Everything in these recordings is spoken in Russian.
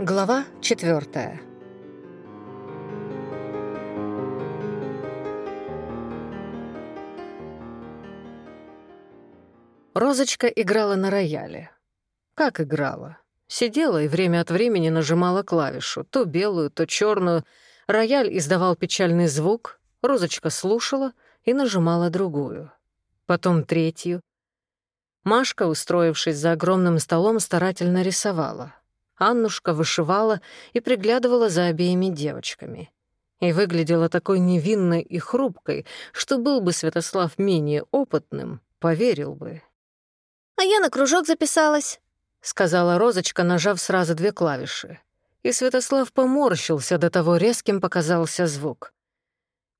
Глава четвертая. Розочка играла на рояле. Как играла? Сидела и время от времени нажимала клавишу, то белую, то черную. Рояль издавал печальный звук, Розочка слушала и нажимала другую. Потом третью. Машка, устроившись за огромным столом, старательно рисовала. Аннушка вышивала и приглядывала за обеими девочками. И выглядела такой невинной и хрупкой, что был бы Святослав менее опытным, поверил бы. «А я на кружок записалась», — сказала Розочка, нажав сразу две клавиши. И Святослав поморщился, до того резким показался звук.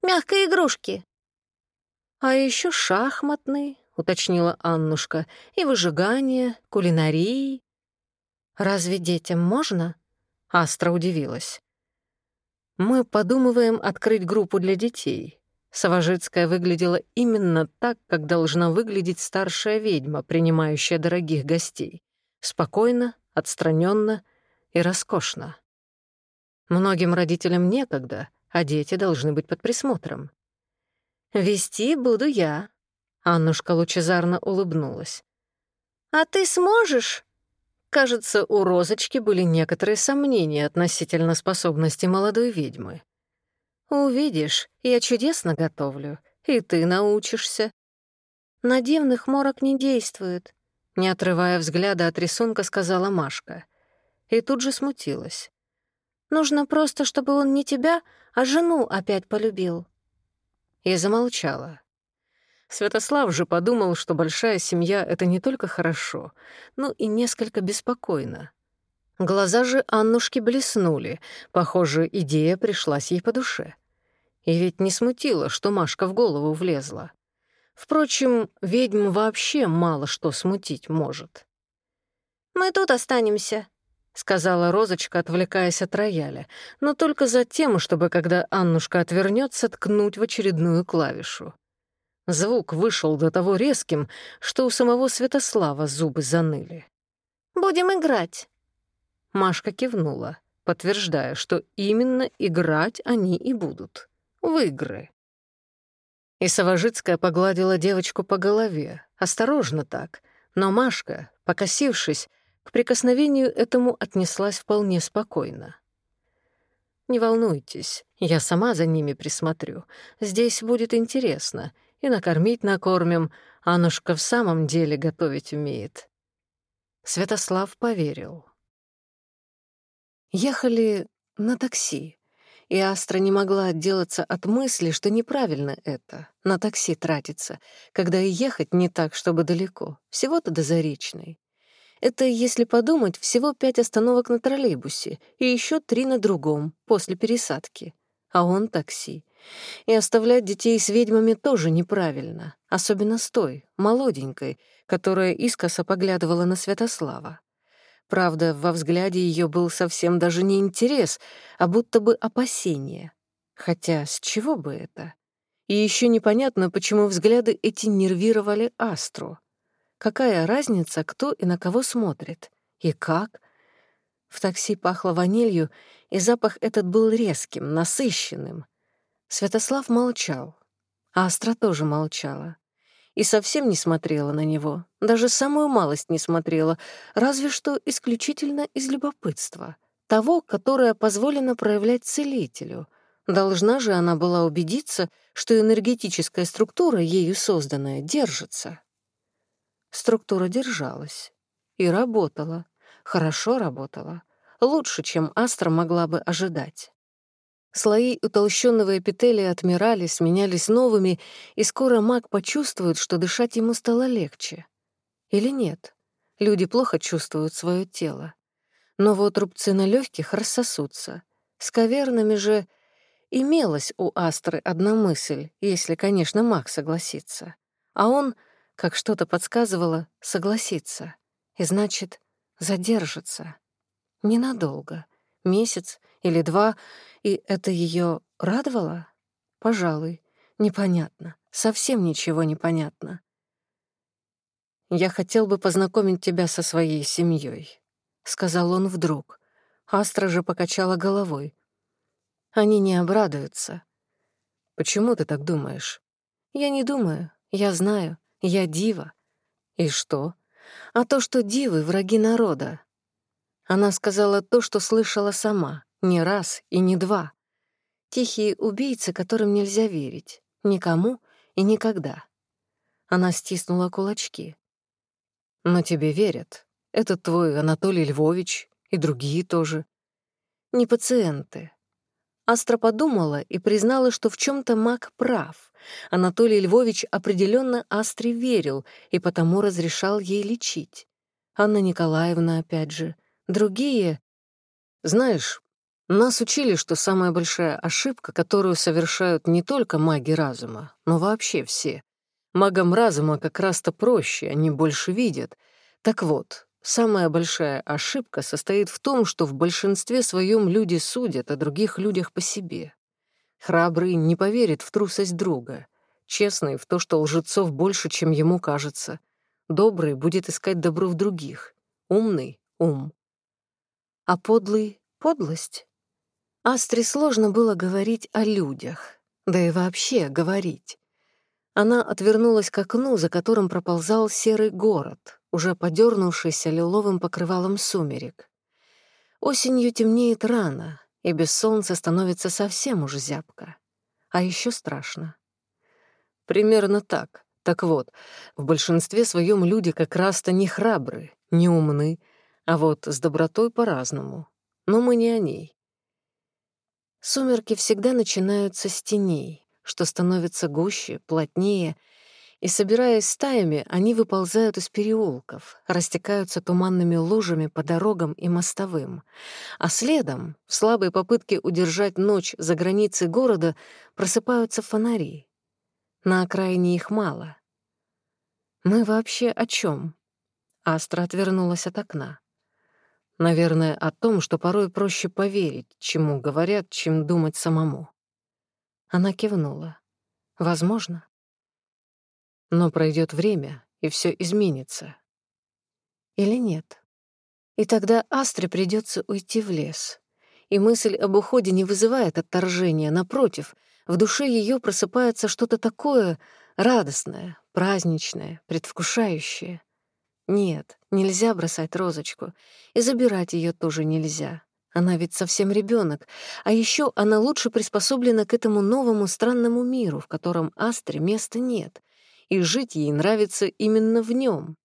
«Мягкие игрушки». «А еще шахматный», — уточнила Аннушка, «и выжигание, кулинарии». «Разве детям можно?» — Астра удивилась. «Мы подумываем открыть группу для детей». Савожицкая выглядела именно так, как должна выглядеть старшая ведьма, принимающая дорогих гостей. Спокойно, отстраненно и роскошно. Многим родителям некогда, а дети должны быть под присмотром. «Вести буду я», — Аннушка лучезарно улыбнулась. «А ты сможешь?» Кажется, у Розочки были некоторые сомнения относительно способности молодой ведьмы. «Увидишь, я чудесно готовлю, и ты научишься». «На дивных морок не действует», — не отрывая взгляда от рисунка, сказала Машка. И тут же смутилась. «Нужно просто, чтобы он не тебя, а жену опять полюбил». И замолчала. Святослав же подумал, что большая семья — это не только хорошо, но и несколько беспокойно. Глаза же Аннушки блеснули. Похоже, идея пришлась ей по душе. И ведь не смутило, что Машка в голову влезла. Впрочем, ведьм вообще мало что смутить может. «Мы тут останемся», — сказала Розочка, отвлекаясь от рояля, но только за тем, чтобы, когда Аннушка отвернется, ткнуть в очередную клавишу. Звук вышел до того резким, что у самого Святослава зубы заныли. «Будем играть!» Машка кивнула, подтверждая, что именно играть они и будут. В игры. И Савожицкая погладила девочку по голове, осторожно так, но Машка, покосившись, к прикосновению этому отнеслась вполне спокойно. «Не волнуйтесь, я сама за ними присмотрю. Здесь будет интересно, и накормить накормим, Анушка в самом деле готовить умеет». Святослав поверил. Ехали на такси, и Астра не могла отделаться от мысли, что неправильно это — на такси тратиться, когда и ехать не так, чтобы далеко, всего-то до Заречной. Это, если подумать, всего пять остановок на троллейбусе и еще три на другом, после пересадки. А он такси. И оставлять детей с ведьмами тоже неправильно, особенно с той, молоденькой, которая искоса поглядывала на Святослава. Правда, во взгляде ее был совсем даже не интерес, а будто бы опасение. Хотя с чего бы это? И еще непонятно, почему взгляды эти нервировали Астру. Какая разница, кто и на кого смотрит? И Святослав молчал. Астра тоже молчала. И совсем не смотрела на него, даже самую малость не смотрела, разве что исключительно из любопытства, того, которое позволено проявлять целителю. Должна же она была убедиться, что энергетическая структура, ею созданная, держится. Структура держалась. И работала. Хорошо работала. Лучше, чем Астра могла бы ожидать. Слои утолщенного эпителия отмирали, сменялись новыми, и скоро маг почувствует, что дышать ему стало легче. Или нет? Люди плохо чувствуют свое тело. Но вот рубцы на легких рассосутся. С кавернами же имелась у Астры одна мысль, если, конечно, маг согласится. А он, как что-то подсказывало, согласится. И значит, задержится. Ненадолго. Месяц — или два — и это ее радовало? Пожалуй. Непонятно. Совсем ничего не понятно. «Я хотел бы познакомить тебя со своей семьей, сказал он вдруг. Астра же покачала головой. Они не обрадуются. Почему ты так думаешь? Я не думаю, я знаю, я дива. И что? А то, что дивы — враги народа. Она сказала то, что слышала сама, Не раз и не два. Тихие убийцы, которым нельзя верить. Никому и никогда. Она стиснула кулачки. «Но тебе верят. Этот твой Анатолий Львович и другие тоже. Не пациенты». Астра подумала и признала, что в чем то маг прав. Анатолий Львович определенно Астре верил и потому разрешал ей лечить. Анна Николаевна опять же. Другие... «Знаешь, нас учили, что самая большая ошибка, которую совершают не только маги разума, но вообще все. Магам разума как раз-то проще, они больше видят. Так вот, самая большая ошибка состоит в том, что в большинстве своем люди судят о других людях по себе. Храбрый не поверит в трусость друга, честный — в то, что лжецов больше, чем ему кажется. Добрый будет искать добро в других, умный — ум. А подлый — подлость. Астре сложно было говорить о людях, да и вообще говорить. Она отвернулась к окну, за которым проползал серый город, уже подернувшийся лиловым покрывалом сумерек. Осенью темнеет рано, и без солнца становится совсем уж зябко. А еще страшно. Примерно так. Так вот, в большинстве своем люди как раз-то не храбры, не умны, а вот с добротой по-разному. Но мы не о ней. Сумерки всегда начинаются с теней, что становится гуще, плотнее — и, собираясь стаями, они выползают из переулков, растекаются туманными лужами по дорогам и мостовым. А следом, в слабой попытке удержать ночь за границей города, просыпаются фонари. На окраине их мало. «Мы вообще о чем? Астра отвернулась от окна. Наверное, о том, что порой проще поверить, чему говорят, чем думать самому. Она кивнула. Возможно. Но пройдет время, и все изменится. Или нет? И тогда Астре придется уйти в лес. И мысль об уходе не вызывает отторжения, напротив, в душе ее просыпается что-то такое радостное, праздничное, предвкушающее — нет, нельзя бросать розочку. И забирать ее тоже нельзя. Она ведь совсем ребенок, а еще она лучше приспособлена к этому новому странному миру, в котором Астре места нет, и жить ей нравится именно в нем.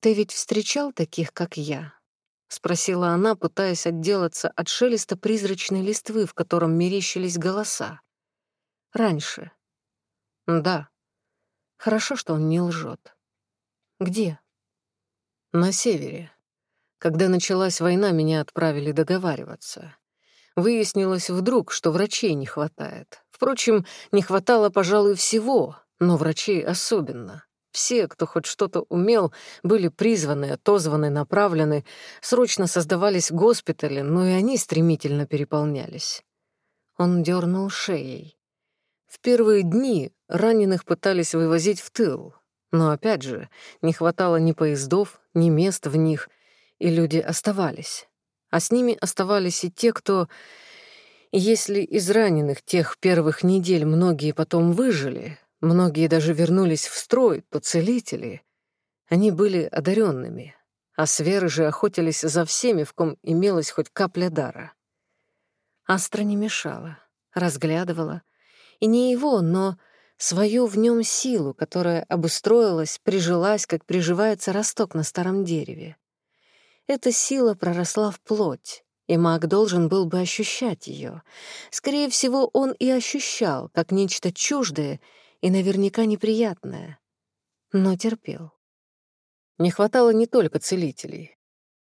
«Ты ведь встречал таких, как я?» — спросила она, пытаясь отделаться от шелеста призрачной листвы, в котором мерещились голоса. «Раньше». «Да». Хорошо, что он не лжет. Где? На севере. Когда началась война, меня отправили договариваться. Выяснилось вдруг, что врачей не хватает. Впрочем, не хватало, пожалуй, всего, но врачей особенно. Все, кто хоть что-то умел, были призваны, отозваны, направлены, срочно создавались госпитали, но и они стремительно переполнялись. Он дернул шеей. В первые дни раненых пытались вывозить в тыл, но опять же, не хватало ни поездов, ни мест в них, и люди оставались. А с ними оставались и те, кто... Если из раненых тех первых недель многие потом выжили, многие даже вернулись в строй, то целители, они были одаренными, а сверы же охотились за всеми, в ком имелась хоть капля дара. Астра не мешала, разглядывала, и не его, но свою в нем силу, которая обустроилась, прижилась, как приживается росток на старом дереве. Эта сила проросла в плоть, и маг должен был бы ощущать ее. Скорее всего, он и ощущал, как нечто чуждое и наверняка неприятное. Но терпел. Не хватало не только целителей.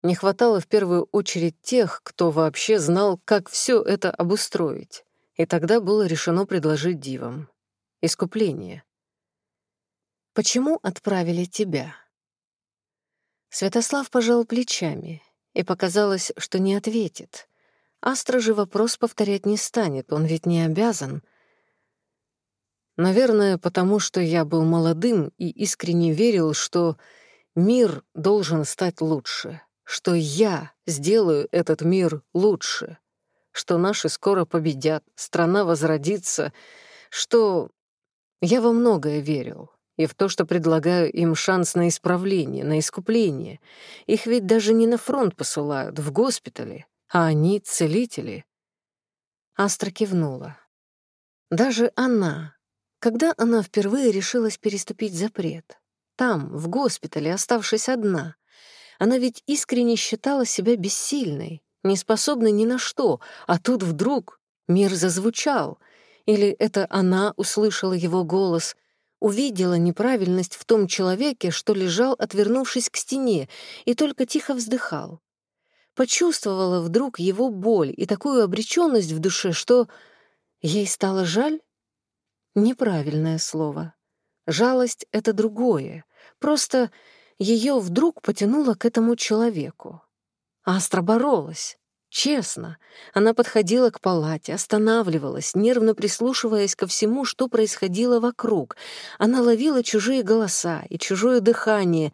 Не хватало в первую очередь тех, кто вообще знал, как все это обустроить. И тогда было решено предложить дивам. Искупление. «Почему отправили тебя?» Святослав пожал плечами, и показалось, что не ответит. Астра же вопрос повторять не станет, он ведь не обязан, Наверное, потому что я был молодым и искренне верил, что мир должен стать лучше, что я сделаю этот мир лучше, что наши скоро победят, страна возродится, что Я во многое верил. И в то, что предлагаю им шанс на исправление, на искупление. Их ведь даже не на фронт посылают, в госпитале, а они — целители. Астра кивнула. Даже она. Когда она впервые решилась переступить запрет? Там, в госпитале, оставшись одна. Она ведь искренне считала себя бессильной, неспособной ни на что, а тут вдруг мир зазвучал — или это она услышала его голос, увидела неправильность в том человеке, что лежал, отвернувшись к стене, и только тихо вздыхал. Почувствовала вдруг его боль и такую обреченность в душе, что ей стало жаль? Неправильное слово. Жалость — это другое. Просто ее вдруг потянуло к этому человеку. Астра боролась. Честно, она подходила к палате, останавливалась, нервно прислушиваясь ко всему, что происходило вокруг. Она ловила чужие голоса и чужое дыхание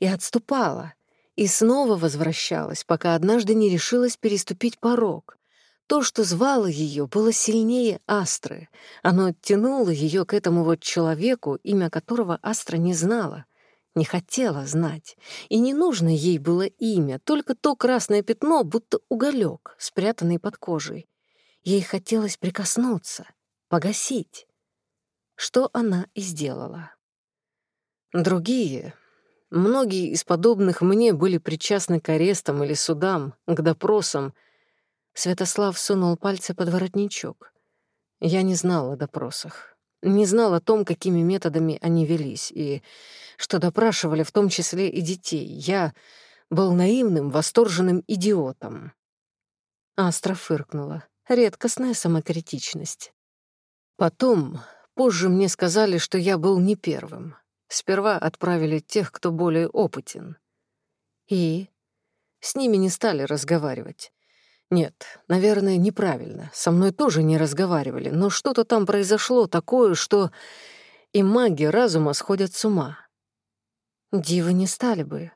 и отступала, и снова возвращалась, пока однажды не решилась переступить порог. То, что звало ее, было сильнее Астры. Оно тянуло ее к этому вот человеку, имя которого Астра не знала — не хотела знать, и не нужно ей было имя, только то красное пятно, будто уголек, спрятанный под кожей. Ей хотелось прикоснуться, погасить. Что она и сделала. Другие, многие из подобных мне были причастны к арестам или судам, к допросам. Святослав сунул пальцы под воротничок. Я не знал о допросах, не знал о том, какими методами они велись, и что допрашивали в том числе и детей. Я был наивным, восторженным идиотом. Астра фыркнула. Редкостная самокритичность. Потом, позже мне сказали, что я был не первым. Сперва отправили тех, кто более опытен. И с ними не стали разговаривать. Нет, наверное, неправильно. Со мной тоже не разговаривали, но что-то там произошло такое, что и маги разума сходят с ума. Дивы не стали бы.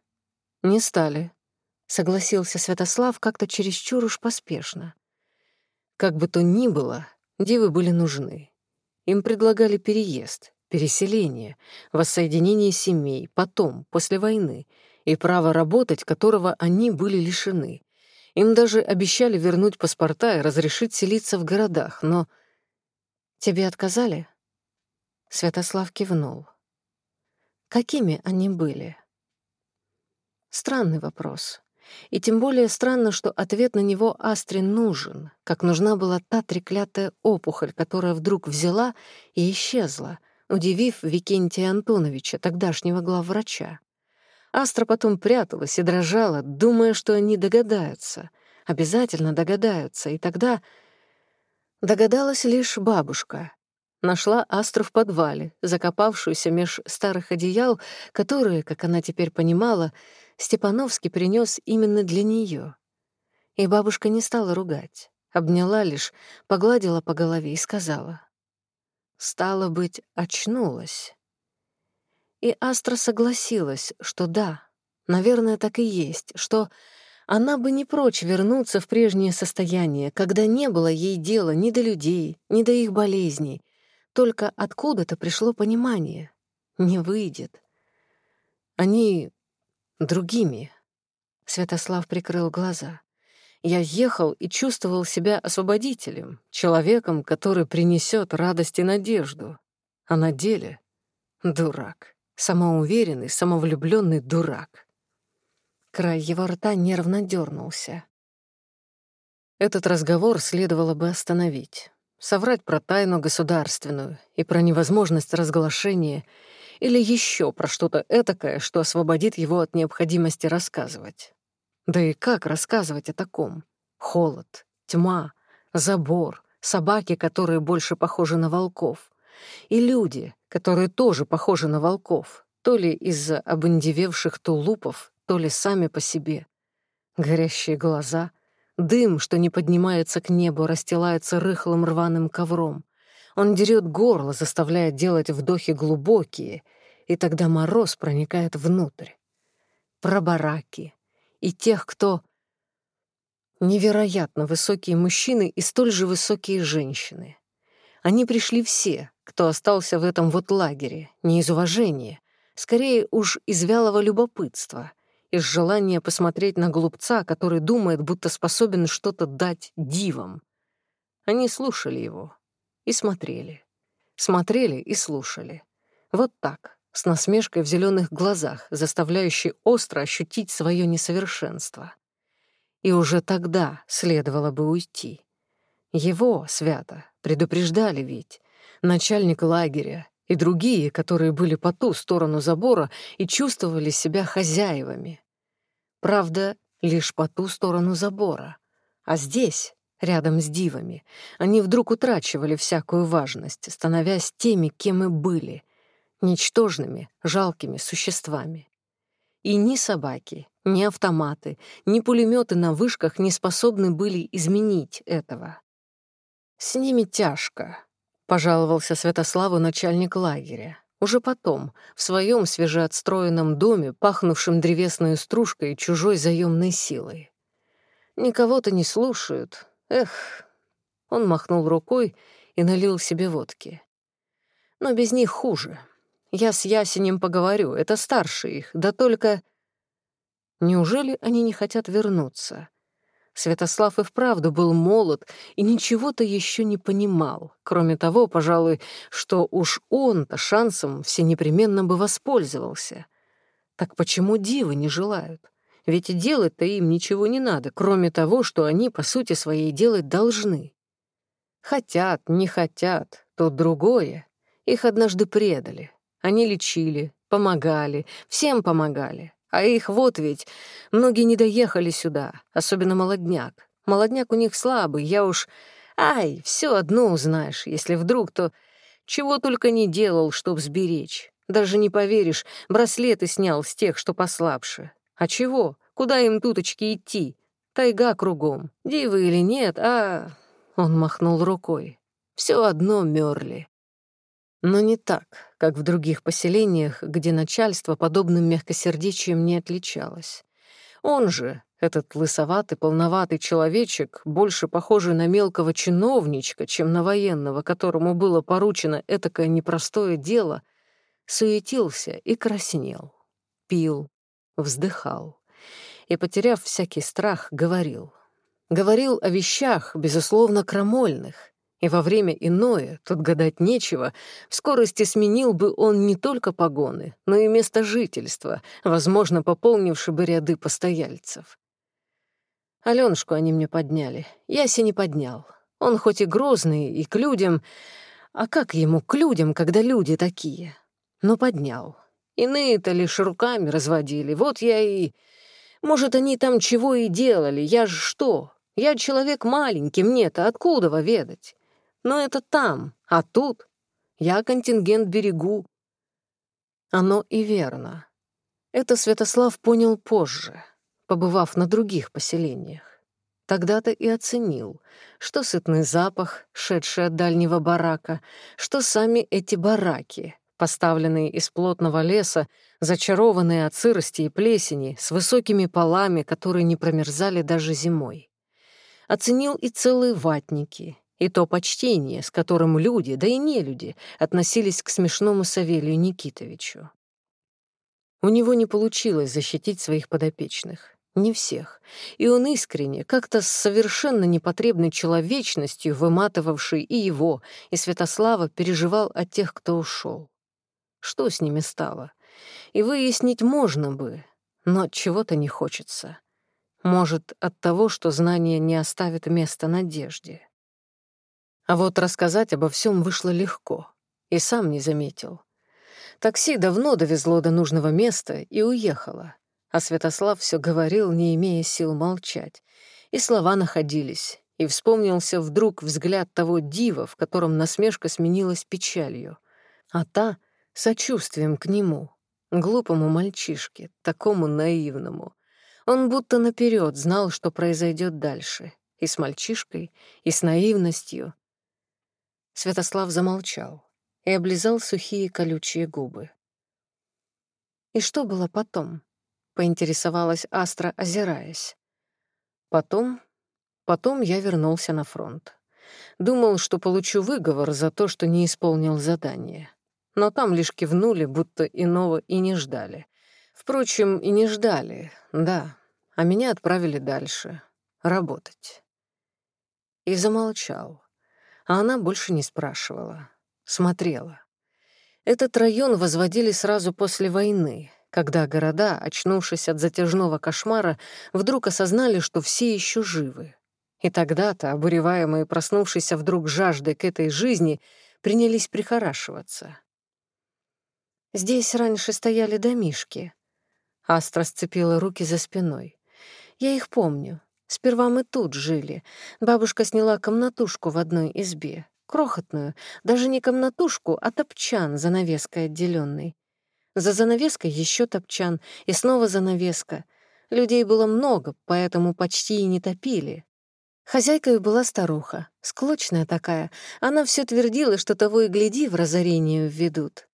Не стали, — согласился Святослав как-то чересчур уж поспешно. Как бы то ни было, дивы были нужны. Им предлагали переезд, переселение, воссоединение семей, потом, после войны, и право работать, которого они были лишены. Им даже обещали вернуть паспорта и разрешить селиться в городах, но... «Тебе отказали?» Святослав кивнул. Какими они были? Странный вопрос. И тем более странно, что ответ на него Астре нужен, как нужна была та треклятая опухоль, которая вдруг взяла и исчезла, удивив Викентия Антоновича, тогдашнего главврача. Астра потом пряталась и дрожала, думая, что они догадаются. Обязательно догадаются. И тогда догадалась лишь бабушка. Нашла Астру в подвале, закопавшуюся меж старых одеял, которые, как она теперь понимала, Степановский принес именно для нее. И бабушка не стала ругать. Обняла лишь, погладила по голове и сказала. «Стало быть, очнулась». И Астра согласилась, что да, наверное, так и есть, что она бы не прочь вернуться в прежнее состояние, когда не было ей дела ни до людей, ни до их болезней. Только откуда-то пришло понимание. Не выйдет. Они другими. Святослав прикрыл глаза. Я ехал и чувствовал себя освободителем, человеком, который принесет радость и надежду. А на деле — дурак. Самоуверенный, самовлюбленный дурак. Край его рта нервно дернулся. Этот разговор следовало бы остановить соврать про тайну государственную и про невозможность разглашения или еще про что-то этакое, что освободит его от необходимости рассказывать. Да и как рассказывать о таком? Холод, тьма, забор, собаки, которые больше похожи на волков, И люди, которые тоже похожи на волков, то ли из-за обындевевших тулупов, то ли сами по себе. Горящие глаза, дым, что не поднимается к небу, расстилается рыхлым рваным ковром. Он дерет горло, заставляя делать вдохи глубокие, и тогда мороз проникает внутрь. Про бараки и тех, кто... Невероятно высокие мужчины и столь же высокие женщины. Они пришли все, кто остался в этом вот лагере, не из уважения, скорее уж из вялого любопытства, из желания посмотреть на глупца, который думает, будто способен что-то дать дивам. Они слушали его и смотрели. Смотрели и слушали. Вот так, с насмешкой в зеленых глазах, заставляющей остро ощутить свое несовершенство. И уже тогда следовало бы уйти. Его, свято, предупреждали ведь, начальник лагеря, и другие, которые были по ту сторону забора и чувствовали себя хозяевами. Правда, лишь по ту сторону забора. А здесь, рядом с дивами, они вдруг утрачивали всякую важность, становясь теми, кем и были — ничтожными, жалкими существами. И ни собаки, ни автоматы, ни пулеметы на вышках не способны были изменить этого. С ними тяжко, пожаловался Святославу начальник лагеря. Уже потом, в своем свежеотстроенном доме, пахнувшем древесной стружкой и чужой заемной силой. «Никого-то не слушают. Эх!» Он махнул рукой и налил себе водки. «Но без них хуже. Я с Ясенем поговорю, это старше их, да только...» Неужели они не хотят вернуться? Святослав и вправду был молод и ничего-то еще не понимал, кроме того, пожалуй, что уж он-то шансом всенепременно бы воспользовался. Так почему дивы не желают? Ведь делать-то им ничего не надо, кроме того, что они, по сути своей, делать должны. Хотят, не хотят, то другое. Их однажды предали. Они лечили, помогали, всем помогали. А их вот ведь, многие не доехали сюда, особенно молодняк. Молодняк у них слабый, я уж... Ай, все одно узнаешь, если вдруг, то... Чего только не делал, чтоб сберечь. Даже не поверишь, браслеты снял с тех, что послабше. А чего? Куда им туточки идти? Тайга кругом. Дивы или нет, а... Он махнул рукой. Все одно мерли. Но не так, как в других поселениях, где начальство подобным мягкосердечием не отличалось. Он же, этот лысоватый, полноватый человечек, больше похожий на мелкого чиновничка, чем на военного, которому было поручено этакое непростое дело, суетился и краснел, пил, вздыхал и, потеряв всякий страх, говорил. Говорил о вещах, безусловно, крамольных, и во время иное, тут гадать нечего, в скорости сменил бы он не только погоны, но и место жительства, возможно, пополнивший бы ряды постояльцев. Алёнушку они мне подняли, Яси не поднял. Он хоть и грозный, и к людям... А как ему к людям, когда люди такие? Но поднял. Иные-то лишь руками разводили, вот я и... Может, они там чего и Но это там, а тут я контингент берегу. Оно и верно. Это Святослав понял позже, побывав на других поселениях. Тогда-то и оценил, что сытный запах, шедший от дальнего барака, что сами эти бараки, поставленные из плотного леса, зачарованные от сырости и плесени, с высокими полами, которые не промерзали даже зимой. Оценил и целые ватники, и то почтение, с которым люди, да и не люди, относились к смешному Савелию Никитовичу. У него не получилось защитить своих подопечных. Не всех. И он искренне, как-то с совершенно непотребной человечностью, выматывавший и его, и Святослава, переживал о тех, кто ушел. Что с ними стало? И выяснить можно бы, но чего-то не хочется. Может, от того, что знание не оставит места надежде. А вот рассказать обо всем вышло легко. И сам не заметил. Такси давно довезло до нужного места и уехало. А Святослав все говорил, не имея сил молчать. И слова находились. И вспомнился вдруг взгляд того дива, в котором насмешка сменилась печалью. А та — сочувствием к нему, глупому мальчишке, такому наивному. Он будто наперед знал, что произойдет дальше. И с мальчишкой, и с наивностью, Святослав замолчал и облизал сухие колючие губы. И что было потом? поинтересовалась Астра, озираясь. Потом, потом я вернулся на фронт. Думал, что получу выговор за то, что не исполнил задание. Но там лишь кивнули, будто иного и не ждали. Впрочем, и не ждали, да. А меня отправили дальше. Работать. И замолчал. А она больше не спрашивала. Смотрела. Этот район возводили сразу после войны, когда города, очнувшись от затяжного кошмара, вдруг осознали, что все еще живы. И тогда-то, обуреваемые проснувшейся вдруг жаждой к этой жизни, принялись прихорашиваться. Здесь раньше стояли домишки. Астра сцепила руки за спиной. Я их помню. Сперва мы тут жили. Бабушка сняла комнатушку в одной избе, крохотную, даже не комнатушку, а топчан, занавеской отделенный. За занавеской еще топчан, и снова занавеска. Людей было много, поэтому почти и не топили. Хозяйкой была старуха, склочная такая. Она все твердила, что того и гляди в разорение введут.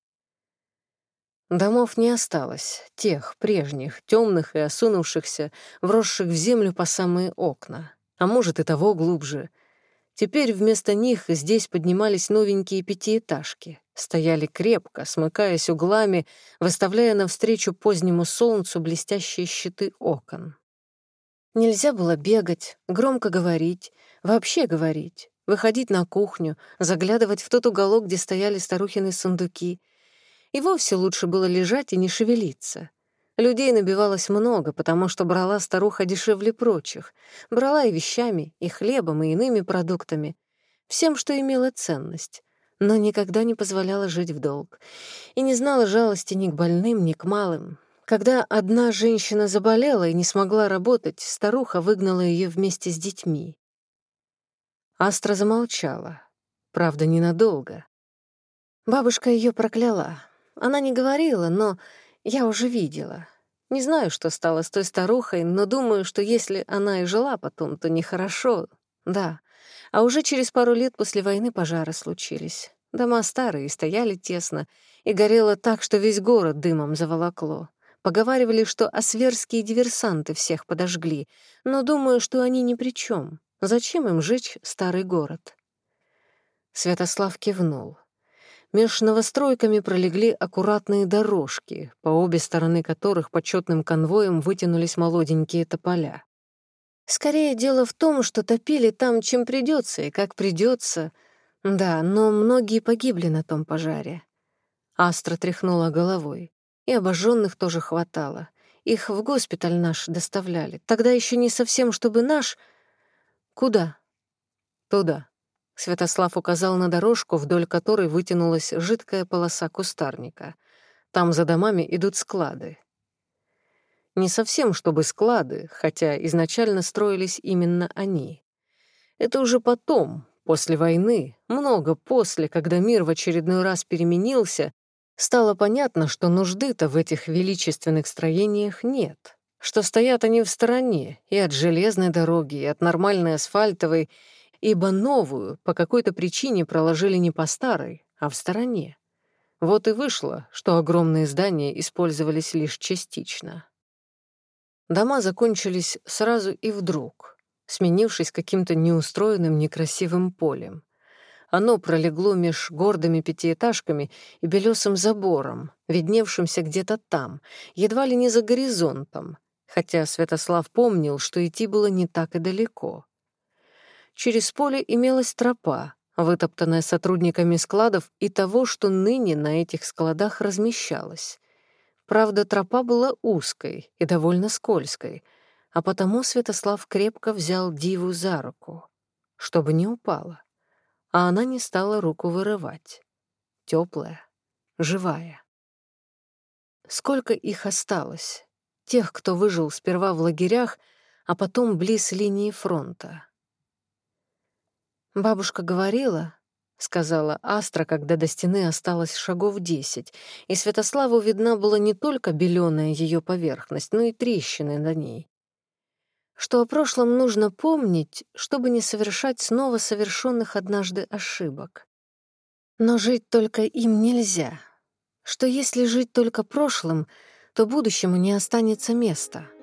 Домов не осталось, тех прежних, темных и осунувшихся, вросших в землю по самые окна, а может и того глубже. Теперь вместо них здесь поднимались новенькие пятиэтажки, стояли крепко, смыкаясь углами, выставляя навстречу позднему солнцу блестящие щиты окон. Нельзя было бегать, громко говорить, вообще говорить, выходить на кухню, заглядывать в тот уголок, где стояли старухины сундуки — И вовсе лучше было лежать и не шевелиться — Людей набивалось много, потому что брала старуха дешевле прочих. Брала и вещами, и хлебом, и иными продуктами. Всем, что имело ценность. Но никогда не позволяла жить в долг. И не знала жалости ни к больным, ни к малым. Когда одна женщина заболела и не смогла работать, старуха выгнала ее вместе с детьми. Астра замолчала. Она не говорила, но я уже видела. Не знаю, что стало с той старухой, но думаю, что если она и жила потом, то нехорошо. Да. А уже через пару лет после войны пожары случились. Дома старые, стояли тесно, и горело так, что весь город дымом заволокло. Поговаривали, что осверские диверсанты всех подожгли, но думаю, что они ни при чем. Зачем им жечь старый город? Святослав кивнул. Меж новостройками пролегли аккуратные дорожки, по обе стороны которых почетным конвоем вытянулись молоденькие тополя. Скорее дело в том, что топили там, чем придется и как придется. Да, но многие погибли на том пожаре. Астра тряхнула головой. И обожженных тоже хватало. Их в госпиталь наш доставляли. Тогда еще не совсем, чтобы наш... Куда? Туда. Святослав указал на дорожку, вдоль которой вытянулась жидкая полоса кустарника. Там за домами идут склады. Не совсем чтобы склады, хотя изначально строились именно они. Это уже потом, после войны, много после, когда мир в очередной раз переменился, стало понятно, что нужды-то в этих величественных строениях нет, что стоят они в стороне и от железной дороги, и от нормальной асфальтовой, ибо новую по какой-то причине проложили не по старой, а в стороне. Вот и вышло, что огромные здания использовались лишь частично. Дома закончились сразу и вдруг, сменившись каким-то неустроенным некрасивым полем. Оно пролегло меж гордыми пятиэтажками и белесым забором, видневшимся где-то там, едва ли не за горизонтом, хотя Святослав помнил, что идти было не так и далеко. Через поле имелась тропа, вытоптанная сотрудниками складов и того, что ныне на этих складах размещалось. Правда, тропа была узкой и довольно скользкой, а потому Святослав крепко взял Диву за руку, чтобы не упала, а она не стала руку вырывать. Теплая, живая. Сколько их осталось? Тех, кто выжил сперва в лагерях, а потом близ линии фронта.«Бабушка говорила», — сказала Астра, когда до стены осталось шагов десять, и Святославу видна была не только беленая ее поверхность, но и трещины на ней. Что о прошлом нужно помнить, чтобы не совершать снова совершенных однажды ошибок. Но жить только им нельзя. Что если жить только прошлым, то будущему не останется места —